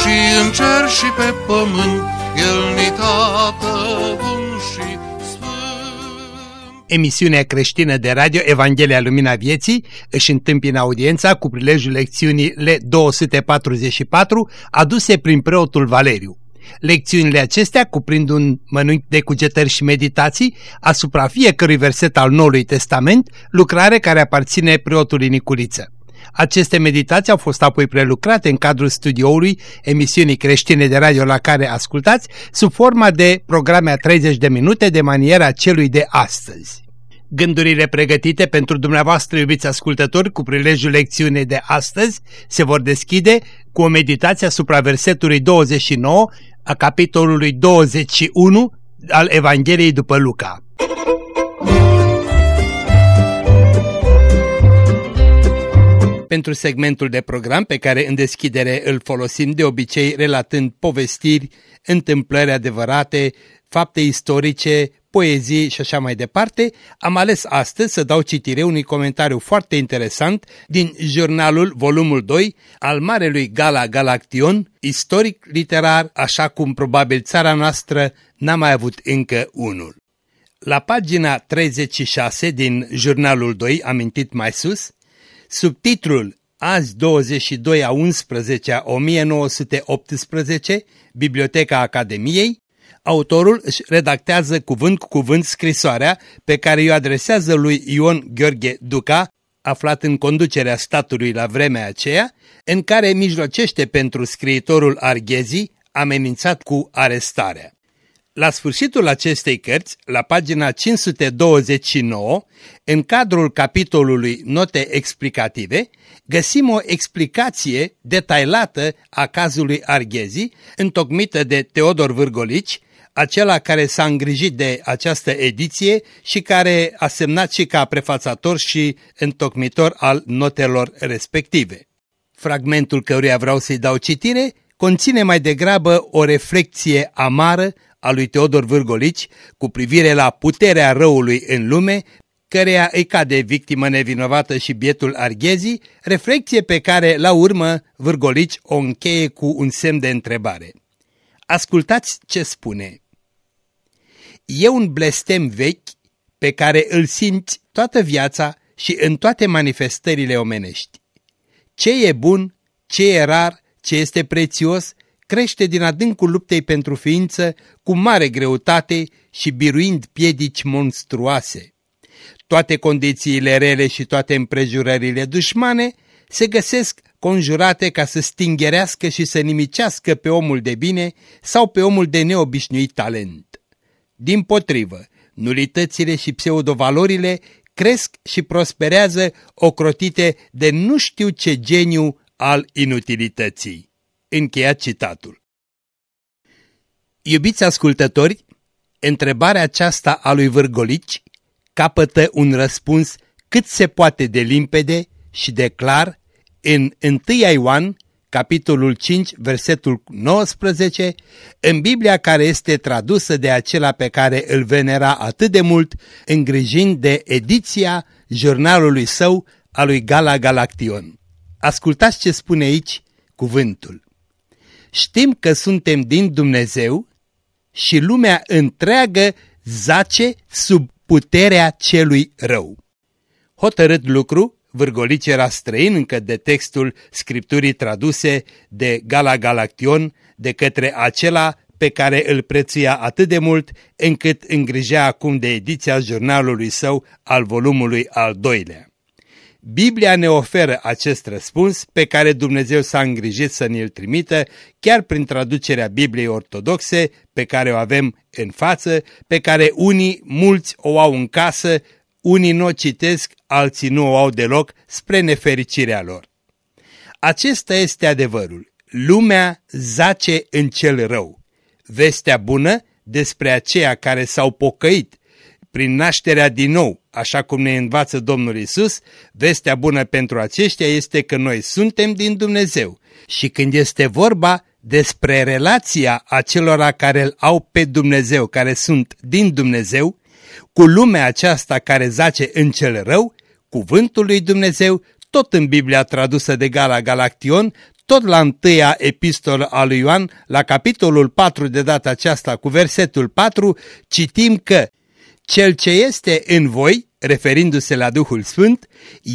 și în cer și pe pământ, El ni tată bun și Emisiunea creștină de radio Evanghelia Lumina Vieții își întâmpină audiența cu prilejul lecțiunii L244 aduse prin preotul Valeriu. Lecțiunile acestea cuprind un mănânc de cugetări și meditații asupra fiecărui verset al Noului Testament, lucrare care aparține preotului Nicuriță. Aceste meditații au fost apoi prelucrate în cadrul studioului emisiunii creștine de radio la care ascultați, sub forma de programe a 30 de minute de maniera celui de astăzi. Gândurile pregătite pentru dumneavoastră, iubiți ascultători, cu prilejul lecțiunii de astăzi, se vor deschide cu o meditație asupra versetului 29 a capitolului 21 al Evangheliei după Luca. Pentru segmentul de program pe care în deschidere îl folosim de obicei relatând povestiri, întâmplări adevărate, fapte istorice, poezii și așa mai departe, am ales astăzi să dau citire unui comentariu foarte interesant din jurnalul volumul 2 al marelui Gala Galaction, istoric literar, așa cum probabil țara noastră n-a mai avut încă unul. La pagina 36 din jurnalul 2, amintit mai sus, Subtitlul Azi 22 a 11 a 1918, Biblioteca Academiei, autorul își redactează cuvânt cu cuvânt scrisoarea pe care o adresează lui Ion Gheorghe Duca, aflat în conducerea statului la vremea aceea, în care mijlocește pentru scriitorul Arghezi, amenințat cu arestarea. La sfârșitul acestei cărți, la pagina 529, în cadrul capitolului Note explicative, găsim o explicație detailată a cazului Arghezi, întocmită de Teodor Vârgolici, acela care s-a îngrijit de această ediție și care a semnat și ca prefațator și întocmitor al notelor respective. Fragmentul căruia vreau să-i dau citire conține mai degrabă o reflexie amară a lui Teodor Vârgolici cu privire la puterea răului în lume, căreia îi cade victimă nevinovată și bietul Arghezii, reflecție pe care, la urmă, Vârgolici o încheie cu un semn de întrebare. Ascultați ce spune. E un blestem vechi pe care îl simți toată viața și în toate manifestările omenești. Ce e bun, ce e rar, ce este prețios, crește din adâncul luptei pentru ființă cu mare greutate și biruind piedici monstruoase. Toate condițiile rele și toate împrejurările dușmane se găsesc conjurate ca să stingerească și să nimicească pe omul de bine sau pe omul de neobișnuit talent. Din potrivă, nulitățile și pseudovalorile cresc și prosperează ocrotite de nu știu ce geniu al inutilității. Încheiat citatul. Iubiți ascultători, întrebarea aceasta a lui Vârgolici capătă un răspuns cât se poate de limpede și de clar în 1 Ioan, capitolul 5, versetul 19, în Biblia care este tradusă de acela pe care îl venera atât de mult, îngrijind de ediția jurnalului său a lui Gala Galaction. Ascultați ce spune aici cuvântul. Știm că suntem din Dumnezeu și lumea întreagă zace sub puterea celui rău. Hotărât lucru, Vârgolici era străin încă de textul scripturii traduse de Gala Galaction de către acela pe care îl prețuia atât de mult încât îngrijea acum de ediția jurnalului său al volumului al doilea. Biblia ne oferă acest răspuns pe care Dumnezeu s-a îngrijit să ne-l trimită chiar prin traducerea Bibliei ortodoxe pe care o avem în față, pe care unii, mulți o au în casă, unii nu o citesc, alții nu o au deloc, spre nefericirea lor. Acesta este adevărul. lumea zace în cel rău. Vestea bună despre aceia care s-au pocăit prin nașterea din nou, așa cum ne învață Domnul Isus, vestea bună pentru aceștia este că noi suntem din Dumnezeu. Și când este vorba despre relația acelora care îl au pe Dumnezeu, care sunt din Dumnezeu, cu lumea aceasta care zace în cel rău, cuvântul lui Dumnezeu, tot în Biblia tradusă de Gala Galaction, tot la întâia epistolă a lui Ioan, la capitolul 4 de data aceasta cu versetul 4, citim că cel ce este în voi, referindu-se la Duhul Sfânt,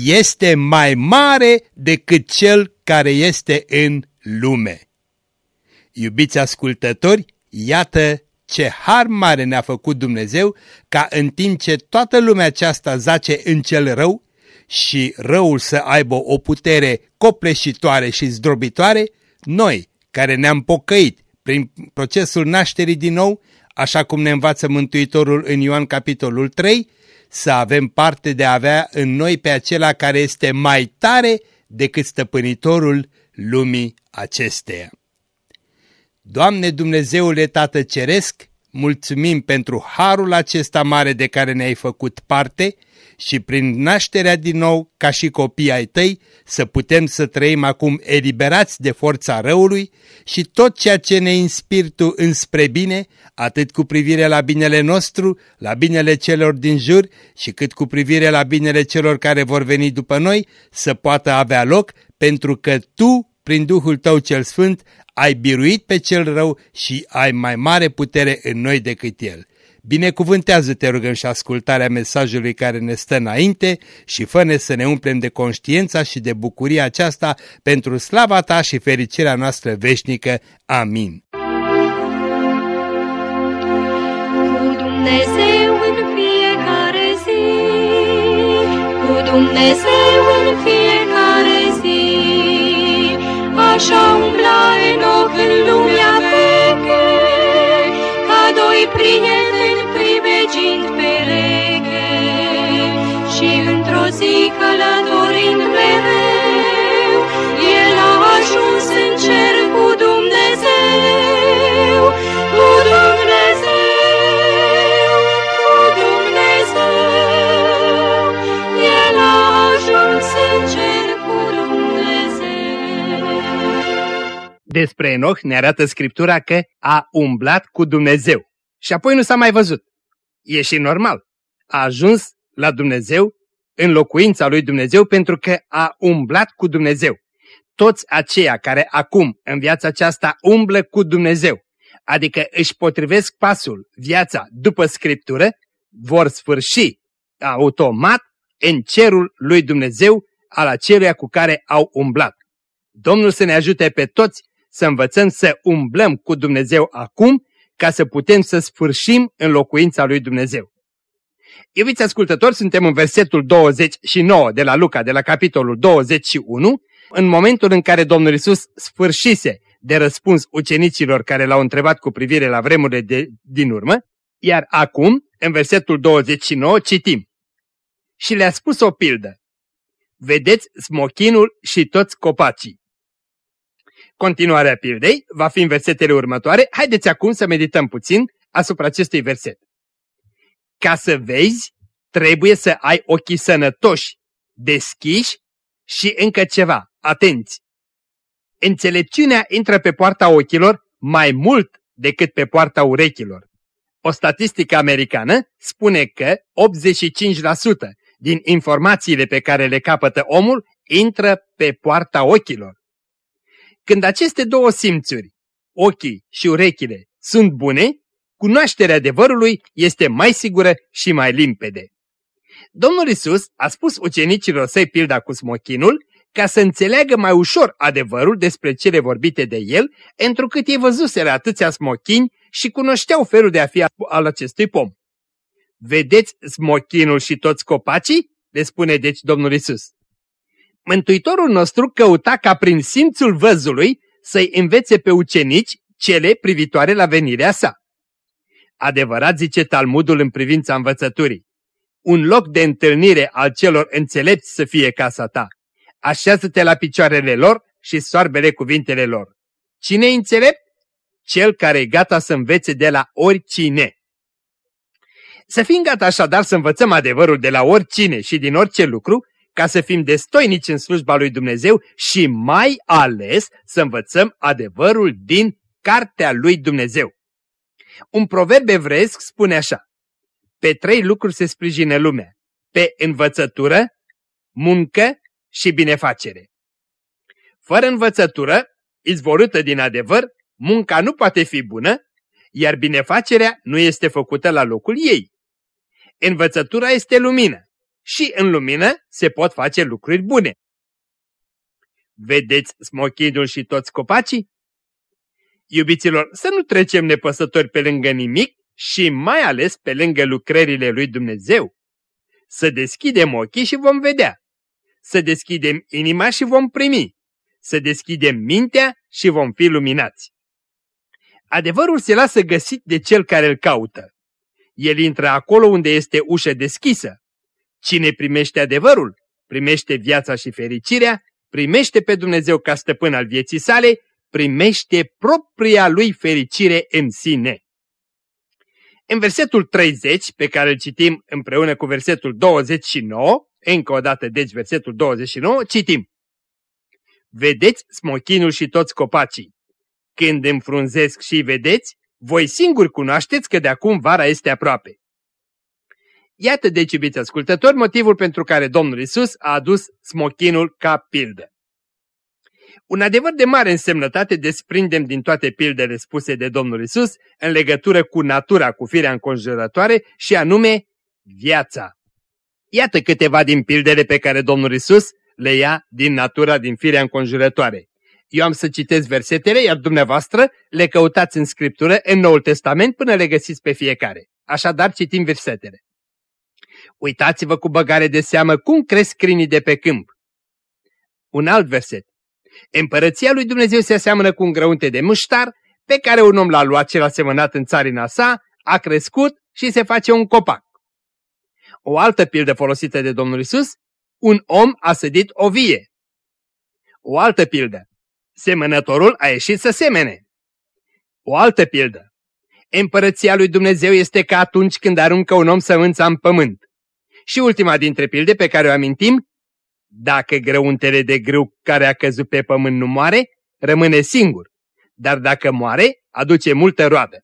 este mai mare decât cel care este în lume. Iubiți ascultători, iată ce har mare ne-a făcut Dumnezeu ca în timp ce toată lumea aceasta zace în cel rău și răul să aibă o putere copleșitoare și zdrobitoare, noi, care ne-am pocăit prin procesul nașterii din nou, așa cum ne învață Mântuitorul în Ioan capitolul 3, să avem parte de a avea în noi pe acela care este mai tare decât stăpânitorul lumii acesteia. Doamne Dumnezeule Tată Ceresc, mulțumim pentru harul acesta mare de care ne-ai făcut parte și prin nașterea din nou, ca și copii ai tăi, să putem să trăim acum eliberați de forța răului și tot ceea ce ne inspiri tu înspre bine, atât cu privire la binele nostru, la binele celor din jur și cât cu privire la binele celor care vor veni după noi, să poată avea loc, pentru că tu, prin Duhul tău cel Sfânt, ai biruit pe cel rău și ai mai mare putere în noi decât el. Binecuvântează, te rugăm, și ascultarea mesajului care ne stă înainte și fă să ne umplem de conștiința și de bucuria aceasta pentru slava ta și fericirea noastră veșnică. Amin. Cu Dumnezeu în fiecare zi, cu Dumnezeu în fiecare zi, așa Despre Enoch ne arată Scriptura că a umblat cu Dumnezeu și apoi nu s-a mai văzut. E și normal. A ajuns la Dumnezeu, în locuința lui Dumnezeu, pentru că a umblat cu Dumnezeu. Toți aceia care acum în viața aceasta umblă cu Dumnezeu, adică își potrivesc pasul, viața după Scriptură, vor sfârși automat în cerul lui Dumnezeu al aceluia cu care au umblat. Domnul să ne ajute pe toți să învățăm să umblăm cu Dumnezeu acum, ca să putem să sfârșim în locuința lui Dumnezeu. Iubiți ascultători, suntem în versetul 29 de la Luca, de la capitolul 21, în momentul în care Domnul Isus sfârșise de răspuns ucenicilor care l-au întrebat cu privire la vremurile de, din urmă, iar acum, în versetul 29, citim. Și le-a spus o pildă. Vedeți smochinul și toți copacii. Continuarea pildei va fi în versetele următoare. Haideți acum să medităm puțin asupra acestui verset. Ca să vezi, trebuie să ai ochii sănătoși, deschiși și încă ceva, atenți. Înțelepciunea intră pe poarta ochilor mai mult decât pe poarta urechilor. O statistică americană spune că 85% din informațiile pe care le capătă omul intră pe poarta ochilor. Când aceste două simțuri, ochii și urechile, sunt bune, cunoașterea adevărului este mai sigură și mai limpede. Domnul Isus a spus ucenicilor săi pilda cu smochinul ca să înțeleagă mai ușor adevărul despre cele vorbite de el, întrucât ei văzuseră atâția smochini și cunoșteau felul de a fi al acestui pom. Vedeți smochinul și toți copacii? Le spune deci Domnul Isus. Mântuitorul nostru căuta ca prin simțul văzului să-i învețe pe ucenici cele privitoare la venirea sa. Adevărat zice Talmudul în privința învățăturii. Un loc de întâlnire al celor înțelepți să fie casa ta. Așează-te la picioarele lor și soarbele cuvintele lor. Cine e înțelept? Cel care e gata să învețe de la oricine. Să fim gata așadar să învățăm adevărul de la oricine și din orice lucru, ca să fim destoinici în slujba lui Dumnezeu și mai ales să învățăm adevărul din cartea lui Dumnezeu. Un proverb evresc spune așa, pe trei lucruri se sprijine lumea, pe învățătură, muncă și binefacere. Fără învățătură, izvorâtă din adevăr, munca nu poate fi bună, iar binefacerea nu este făcută la locul ei. Învățătura este lumină și în lumină se pot face lucruri bune. Vedeți smochinul și toți copacii? Iubiților, să nu trecem nepăsători pe lângă nimic și mai ales pe lângă lucrările lui Dumnezeu. Să deschidem ochii și vom vedea. Să deschidem inima și vom primi. Să deschidem mintea și vom fi luminați. Adevărul se lasă găsit de cel care îl caută. El intră acolo unde este ușă deschisă. Cine primește adevărul, primește viața și fericirea, primește pe Dumnezeu ca stăpân al vieții sale, primește propria lui fericire în sine. În versetul 30, pe care îl citim împreună cu versetul 29, încă o dată deci versetul 29, citim. Vedeți smochinul și toți copacii. Când înfrunzesc și vedeți, voi singuri cunoașteți că de acum vara este aproape. Iată deci, iubiți ascultători, motivul pentru care Domnul Isus a adus smochinul ca pildă. Un adevăr de mare însemnătate desprindem din toate pildele spuse de Domnul Isus în legătură cu natura, cu firea înconjurătoare și anume viața. Iată câteva din pildele pe care Domnul Isus le ia din natura, din firea înconjurătoare. Eu am să citesc versetele, iar dumneavoastră le căutați în Scriptură, în Noul Testament, până le găsiți pe fiecare. Așadar, citim versetele. Uitați-vă cu băgare de seamă cum cresc crinii de pe câmp. Un alt verset. Împărăția lui Dumnezeu se aseamănă cu un grăunte de muștar pe care un om l-a luat cel asemănat în țarina sa, a crescut și se face un copac. O altă pildă folosită de Domnul Isus, un om a sădit o vie. O altă pildă, semănătorul a ieșit să semene. O altă pildă, împărăția lui Dumnezeu este ca atunci când aruncă un om sămânța în pământ. Și ultima dintre pilde pe care o amintim, dacă grăuntele de grâu care a căzut pe pământ nu moare, rămâne singur, dar dacă moare, aduce multă roadă.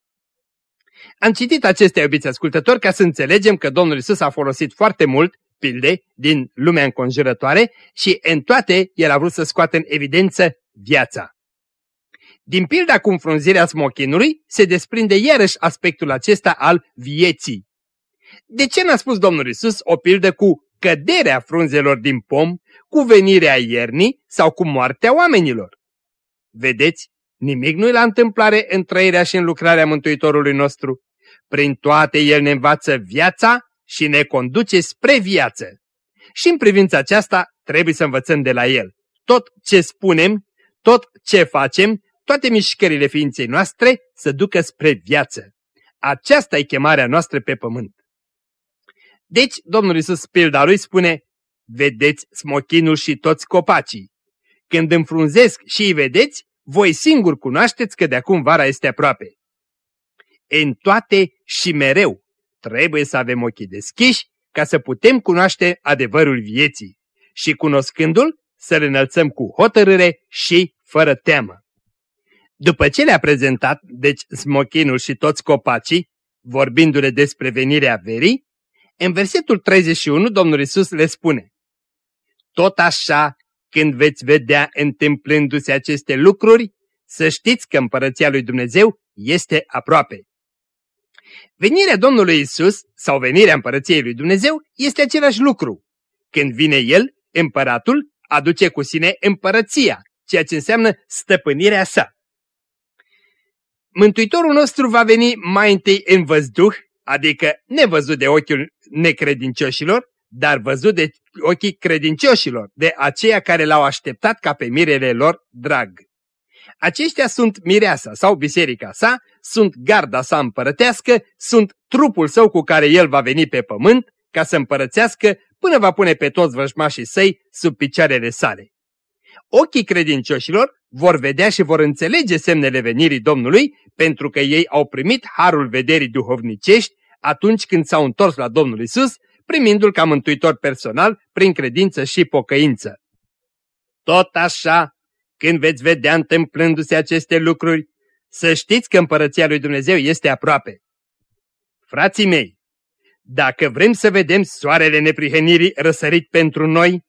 Am citit acestea, iubiți ascultători, ca să înțelegem că Domnul Isus a folosit foarte mult pilde din lumea înconjurătoare și în toate el a vrut să scoată în evidență viața. Din pilda cu înfrunzirea smochinului se desprinde iarăși aspectul acesta al vieții. De ce n-a spus Domnul Isus o pildă cu căderea frunzelor din pom, cu venirea iernii sau cu moartea oamenilor? Vedeți, nimic nu-i la întâmplare în trăirea și în lucrarea Mântuitorului nostru. Prin toate El ne învață viața și ne conduce spre viață. Și în privința aceasta trebuie să învățăm de la El. Tot ce spunem, tot ce facem, toate mișcările ființei noastre să ducă spre viață. Aceasta e chemarea noastră pe pământ. Deci, Domnul Iisus, pilda lui, spune, vedeți smochinul și toți copacii. Când înfrunzesc și îi vedeți, voi singur cunoașteți că de acum vara este aproape. În toate și mereu trebuie să avem ochii deschiși ca să putem cunoaște adevărul vieții și cunoscându-l să-l înălțăm cu hotărâre și fără teamă. După ce le-a prezentat, deci smochinul și toți copacii, vorbindu-le despre venirea verii, în versetul 31 Domnul Isus le spune Tot așa, când veți vedea întâmplându-se aceste lucruri, să știți că împărăția lui Dumnezeu este aproape. Venirea Domnului Isus sau venirea împărăției lui Dumnezeu este același lucru. Când vine El, împăratul aduce cu sine împărăția, ceea ce înseamnă stăpânirea sa. Mântuitorul nostru va veni mai întâi în văzduh, adică nevăzut de ochiul necredincioșilor, dar văzut de ochii credincioșilor, de aceia care l-au așteptat ca pe mirele lor drag. Aceștia sunt mireasa sau biserica sa, sunt garda sa împărătească, sunt trupul său cu care el va veni pe pământ ca să împărățească până va pune pe toți vrăjmașii săi sub picioarele sale. Ochii credincioșilor vor vedea și vor înțelege semnele venirii Domnului pentru că ei au primit harul vederii duhovnicești atunci când s-au întors la Domnul Isus, primindu-L ca mântuitor personal prin credință și pocăință. Tot așa, când veți vedea întâmplându-se aceste lucruri, să știți că împărăția lui Dumnezeu este aproape. Frații mei, dacă vrem să vedem soarele neprihănirii răsărit pentru noi,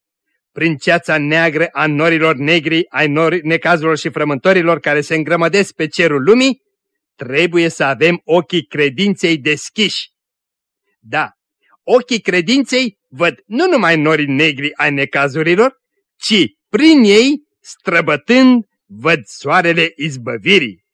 prin ceața neagră a norilor negri, ai nori, necazurilor și frământorilor care se îngrămădesc pe cerul lumii, trebuie să avem ochii credinței deschiși. Da, ochii credinței văd nu numai norii negri ai necazurilor, ci prin ei, străbătând, văd soarele izbăvirii.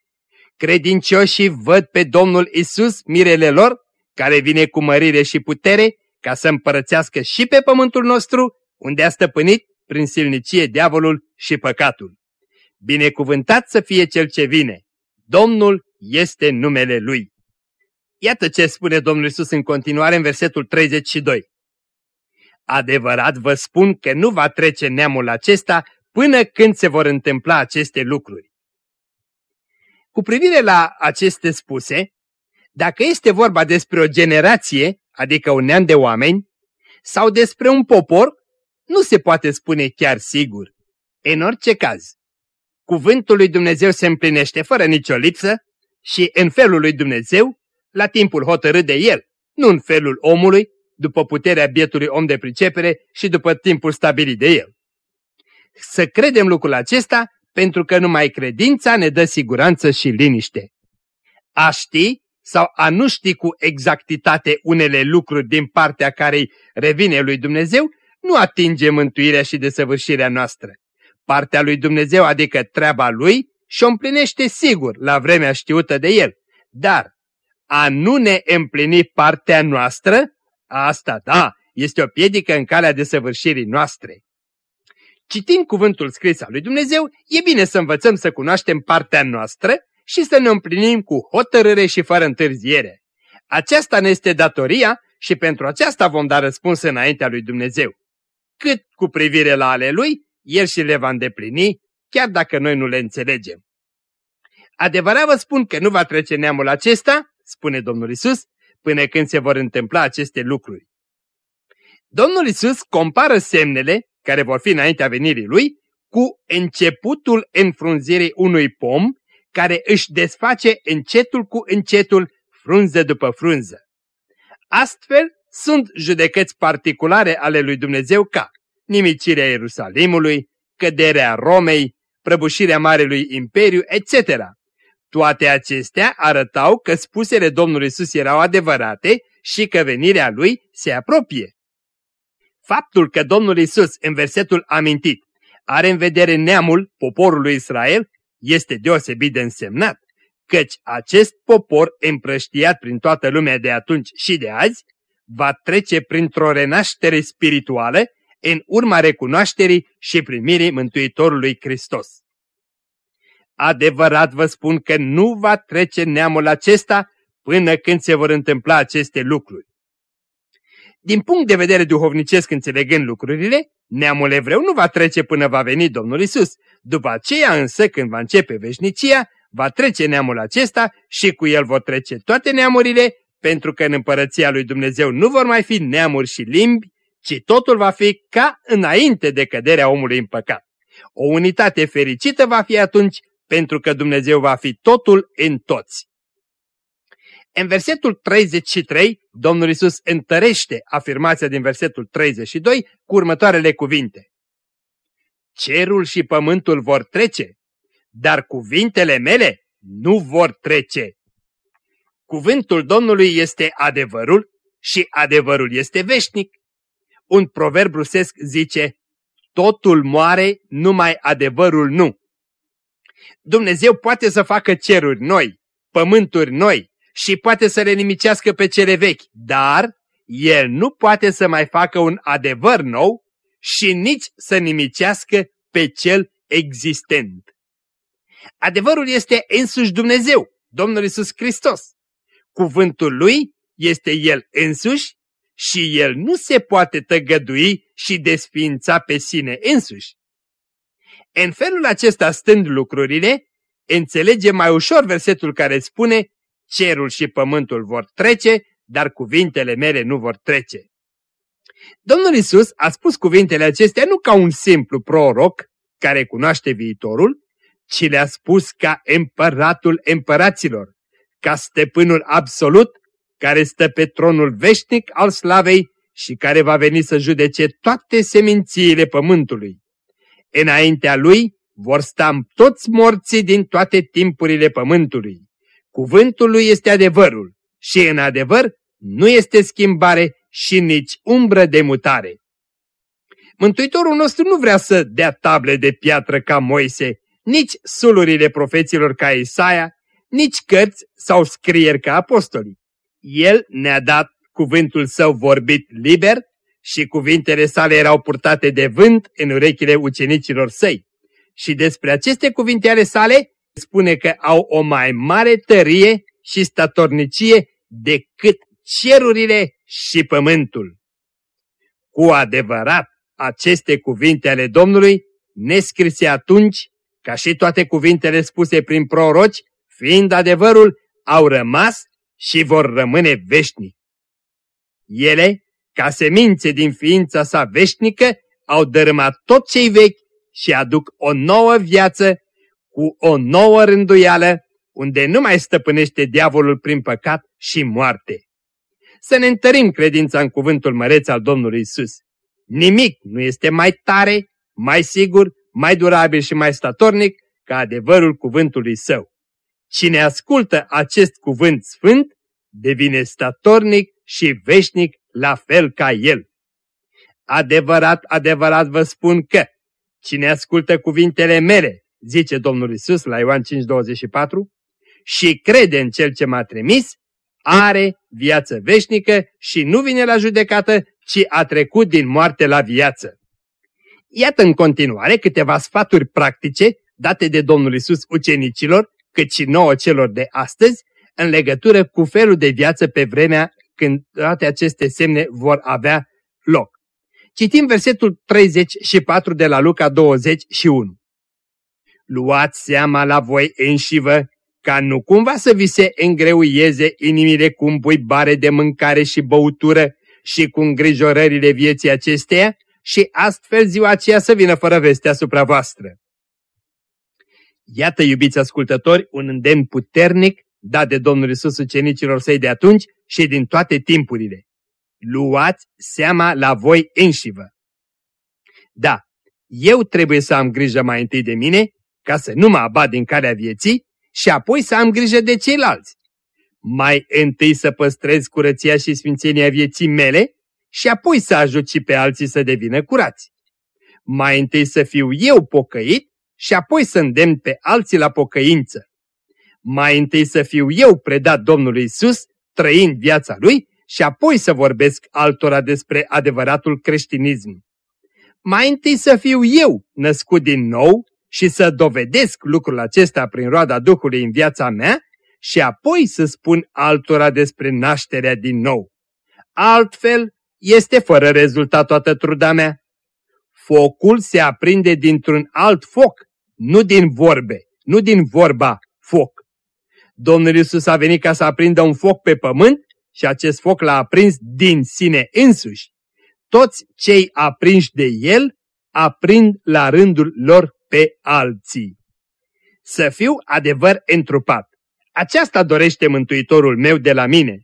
Credincioșii văd pe Domnul Isus, mirele lor, care vine cu mărire și putere, ca să împărățească și pe pământul nostru, unde a stăpânit prin silnicie diavolul și păcatul. Binecuvântat să fie cel ce vine! Domnul este numele Lui. Iată ce spune Domnul Isus în continuare în versetul 32. Adevărat vă spun că nu va trece neamul acesta până când se vor întâmpla aceste lucruri. Cu privire la aceste spuse, dacă este vorba despre o generație, adică un neam de oameni, sau despre un popor, nu se poate spune chiar sigur. În orice caz, cuvântul lui Dumnezeu se împlinește fără nicio lipsă și în felul lui Dumnezeu, la timpul hotărât de el, nu în felul omului, după puterea bietului om de pricepere și după timpul stabilit de el. Să credem lucrul acesta pentru că numai credința ne dă siguranță și liniște. A ști sau a nu ști cu exactitate unele lucruri din partea care revine lui Dumnezeu, nu atinge mântuirea și desăvârșirea noastră. Partea lui Dumnezeu, adică treaba lui, și-o împlinește sigur la vremea știută de el. Dar a nu ne împlini partea noastră, asta da, este o piedică în calea desăvârșirii noastre. Citind cuvântul scris al lui Dumnezeu, e bine să învățăm să cunoaștem partea noastră și să ne împlinim cu hotărâre și fără întârziere. Aceasta ne este datoria și pentru aceasta vom da răspuns înaintea lui Dumnezeu. Cât cu privire la ale lui, el și le va îndeplini, chiar dacă noi nu le înțelegem. Adevărat vă spun că nu va trece neamul acesta, spune Domnul Isus, până când se vor întâmpla aceste lucruri. Domnul Isus compară semnele, care vor fi înaintea venirii lui, cu începutul înfrunzirii unui pom care își desface încetul cu încetul, frunză după frunză. Astfel, sunt judecăți particulare ale lui Dumnezeu ca nimicirea Ierusalimului, căderea Romei, prăbușirea Marelui Imperiu, etc. Toate acestea arătau că spusele Domnului Isus erau adevărate și că venirea Lui se apropie. Faptul că Domnul Isus, în versetul amintit, are în vedere neamul poporului Israel, este deosebit de însemnat, căci acest popor împrăștiat prin toată lumea de atunci și de azi, va trece printr-o renaștere spirituală în urma recunoașterii și primirii Mântuitorului Hristos. Adevărat vă spun că nu va trece neamul acesta până când se vor întâmpla aceste lucruri. Din punct de vedere duhovnicesc înțelegând lucrurile, neamul evreu nu va trece până va veni Domnul Isus. După aceea însă, când va începe veșnicia, va trece neamul acesta și cu el vor trece toate neamurile, pentru că în împărăția lui Dumnezeu nu vor mai fi neamuri și limbi, ci totul va fi ca înainte de căderea omului în păcat. O unitate fericită va fi atunci, pentru că Dumnezeu va fi totul în toți. În versetul 33, Domnul Isus întărește afirmația din versetul 32 cu următoarele cuvinte. Cerul și pământul vor trece, dar cuvintele mele nu vor trece. Cuvântul Domnului este adevărul și adevărul este veșnic. Un proverb rusesc zice, totul moare, numai adevărul nu. Dumnezeu poate să facă ceruri noi, pământuri noi și poate să le nimicească pe cele vechi, dar El nu poate să mai facă un adevăr nou și nici să nimicească pe cel existent. Adevărul este însuși Dumnezeu, Domnul Isus Hristos. Cuvântul Lui este El însuși și El nu se poate tăgădui și desființa pe sine însuși. În felul acesta stând lucrurile, înțelege mai ușor versetul care spune cerul și pământul vor trece, dar cuvintele mele nu vor trece. Domnul Isus a spus cuvintele acestea nu ca un simplu proroc care cunoaște viitorul, ci le-a spus ca împăratul împăraților, ca stăpânul absolut care stă pe tronul veșnic al slavei și care va veni să judece toate semințiile pământului. Înaintea lui vor sta toți morții din toate timpurile pământului. Cuvântul lui este adevărul și în adevăr nu este schimbare și nici umbră de mutare. Mântuitorul nostru nu vrea să dea table de piatră ca Moise, nici sulurile profeților ca Isaia, nici cărți sau scrieri ca apostolii. El ne-a dat cuvântul său vorbit liber și cuvintele sale erau purtate de vânt în urechile ucenicilor săi. Și despre aceste cuvinte ale sale spune că au o mai mare tărie și statornicie decât cerurile și pământul. Cu adevărat, aceste cuvinte ale Domnului, nescrise atunci, ca și toate cuvintele spuse prin proroci, fiind adevărul, au rămas și vor rămâne veșnic. Ele, ca semințe din ființa sa veșnică, au dărâmat tot cei vechi și aduc o nouă viață cu o nouă rânduială, unde nu mai stăpânește diavolul prin păcat și moarte. Să ne întărim credința în cuvântul măreț al Domnului Isus. Nimic nu este mai tare, mai sigur, mai durabil și mai statornic ca adevărul cuvântului său. Cine ascultă acest cuvânt sfânt devine statornic și veșnic la fel ca el. Adevărat, adevărat vă spun că cine ascultă cuvintele mele, zice Domnul Isus la Ioan 5:24, și crede în Cel ce m-a trimis, are viață veșnică și nu vine la judecată, ci a trecut din moarte la viață. Iată în continuare câteva sfaturi practice date de Domnul Isus ucenicilor, cât și nouă celor de astăzi, în legătură cu felul de viață pe vremea când toate aceste semne vor avea loc. Citim versetul 34 de la Luca 21. Luați seama la voi înșivă ca nu cumva să vi se îngreuieze inimile cu îmbuibare de mâncare și băutură și cu îngrijorările vieții acesteia și astfel ziua aceea să vină fără veste asupra voastră. Iată, iubiți ascultători, un îndemn puternic dat de Domnul Isus ucenicilor săi de atunci și din toate timpurile. Luați seama la voi înșivă. Da, eu trebuie să am grijă mai întâi de mine, ca să nu mă abat din calea vieții, și apoi să am grijă de ceilalți. Mai întâi să păstrez curăția și sfințenia vieții mele și apoi să ajut și pe alții să devină curați. Mai întâi să fiu eu pocăit și apoi să îndemn pe alții la pocăință. Mai întâi să fiu eu predat Domnului Isus, trăind viața Lui, și apoi să vorbesc altora despre adevăratul creștinism. Mai întâi să fiu eu născut din nou și să dovedesc lucrul acesta prin roada Duhului în viața mea și apoi să spun altora despre nașterea din nou. Altfel, este fără rezultat toată truda mea. Focul se aprinde dintr-un alt foc, nu din vorbe, nu din vorba foc. Domnul Iisus a venit ca să aprindă un foc pe pământ și acest foc l-a aprins din sine însuși. Toți cei aprinși de el aprind la rândul lor pe alții. Să fiu adevăr întrupat. Aceasta dorește Mântuitorul meu de la mine.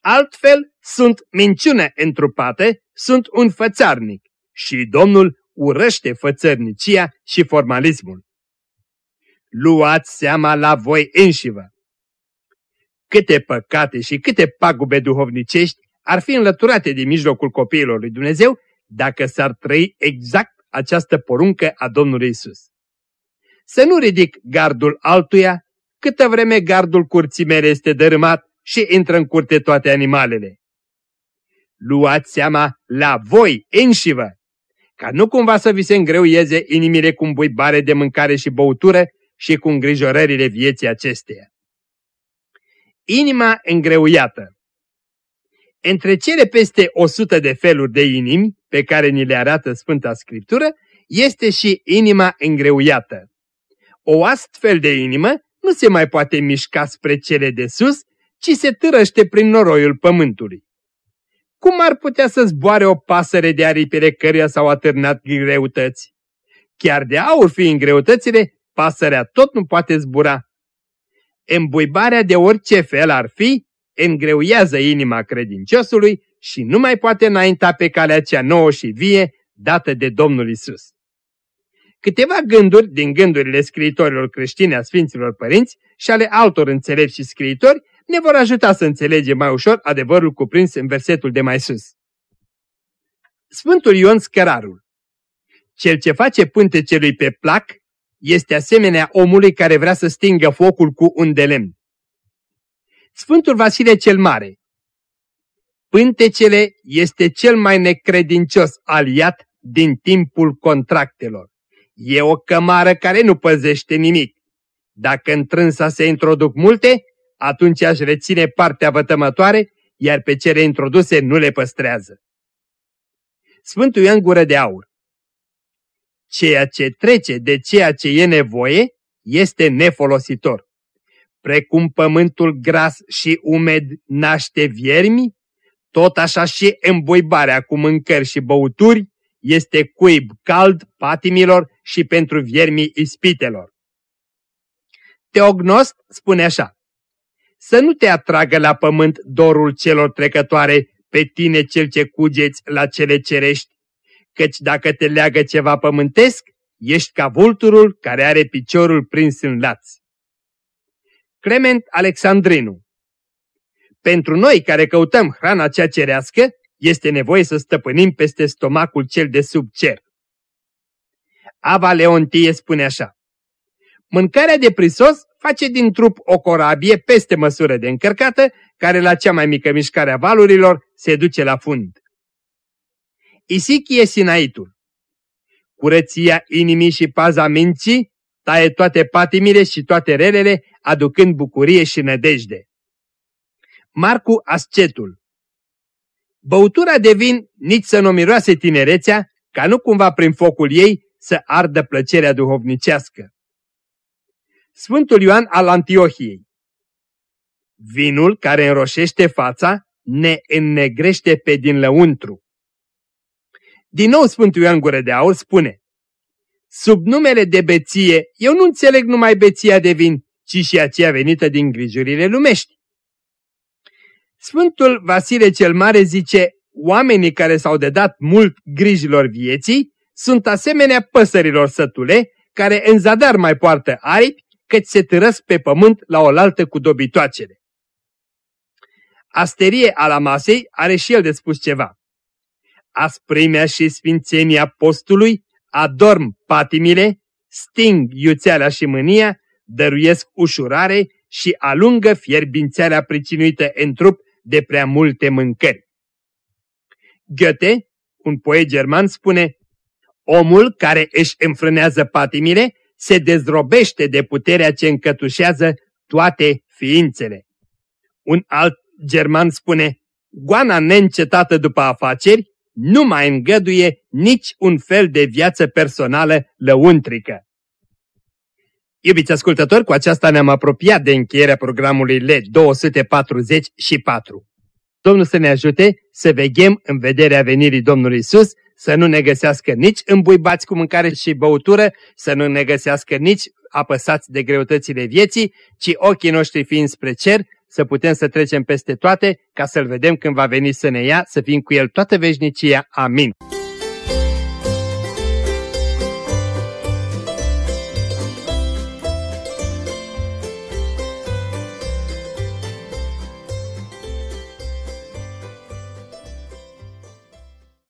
Altfel sunt minciună întrupată, sunt un fățarnic și Domnul urăște fățărnicia și formalismul. Luați seama la voi înșivă. Câte păcate și câte pagube duhovnicești ar fi înlăturate din mijlocul copiilor lui Dumnezeu dacă s-ar trăi exact această poruncă a Domnului Isus. Să nu ridic gardul altuia, câtă vreme gardul curții mele este dărâmat și intră în curte toate animalele. Luați seama la voi înșivă, ca nu cumva să vi se îngreuieze inimile cu buibare de mâncare și băutură și cu îngrijorările vieții acesteia. Inima îngreuiată Între cele peste 100 de feluri de inimi pe care ni le arată Sfânta Scriptură, este și inima îngreuiată. O astfel de inimă nu se mai poate mișca spre cele de sus, ci se târăște prin noroiul pământului. Cum ar putea să zboare o pasăre de aripile căruia s-au atârnat greutăți? Chiar de aur fiind greutățile, pasărea tot nu poate zbura. Îmbuibarea de orice fel ar fi, îngreuiază inima credinciosului și nu mai poate înainta pe calea cea nouă și vie dată de Domnul Isus. Câteva gânduri din gândurile scriitorilor creștine a Sfinților Părinți și ale altor înțelepți și scriitori ne vor ajuta să înțelegem mai ușor adevărul cuprins în versetul de mai sus. Sfântul Ion Scărarul Cel ce face pântecelui pe plac este asemenea omului care vrea să stingă focul cu un de lemn. Sfântul Vasile cel Mare Pântecele este cel mai necredincios aliat din timpul contractelor. E o cămară care nu păzește nimic. Dacă întrânsa se introduc multe, atunci aș reține partea vătămătoare, iar pe cele introduse nu le păstrează. Sfântul Ioan Gură de Aur Ceea ce trece de ceea ce e nevoie este nefolositor. Precum pământul gras și umed naște viermi, tot așa și îmbuibarea cu mâncări și băuturi este cuib cald patimilor și pentru viermii ispitelor. Teognost spune așa, să nu te atragă la pământ dorul celor trecătoare pe tine cel ce cugeți la cele cerești, căci dacă te leagă ceva pământesc, ești ca vulturul care are piciorul prins în laț. Clement Alexandrinu Pentru noi care căutăm hrana cea cerească, este nevoie să stăpânim peste stomacul cel de sub cer. Ava Leontie spune așa, Mâncarea de prisos face din trup o corabie peste măsură de încărcată, care la cea mai mică mișcare a valurilor se duce la fund. Isichie Sinaitul Curăția inimii și paza minții taie toate patimile și toate relele, aducând bucurie și nădejde. Marcu Ascetul Băutura de vin nici să nu miroase tinerețea, ca nu cumva prin focul ei să ardă plăcerea duhovnicească. Sfântul Ioan al Antiohiei Vinul care înroșește fața ne înnegrește pe din lăuntru. Din nou Sfântul Ioan Gură de Aur spune Sub numele de beție, eu nu înțeleg numai beția de vin, ci și aceea venită din grijurile lumești. Sfântul Vasile cel Mare zice, oamenii care s-au dedat mult grijilor vieții sunt asemenea păsărilor sătule, care în zadar mai poartă aripi, căci se târăsc pe pământ la oaltă cu dobitoacele. Asterie Alamasei are și el de spus ceva. Asprimea și sfințenia postului adorm patimile, sting iuțeala și mânia, dăruiesc ușurare și alungă fierbințarea pricinuită în trup de prea multe mâncări. Goethe, un poet german, spune Omul care își înfrânează patimile se dezrobește de puterea ce încătușează toate ființele. Un alt german spune Goana neîncetată după afaceri nu mai îngăduie nici un fel de viață personală lăuntrică. Iubiți ascultători, cu aceasta ne-am apropiat de încheierea programului LED 244. Domnul să ne ajute să veghem în vederea venirii Domnului Isus, să nu ne găsească nici îmbuibați cu mâncare și băutură, să nu ne găsească nici apăsați de greutățile vieții, ci ochii noștri fiind spre cer, să putem să trecem peste toate, ca să-L vedem când va veni să ne ia, să fim cu El toată veșnicia. Amin.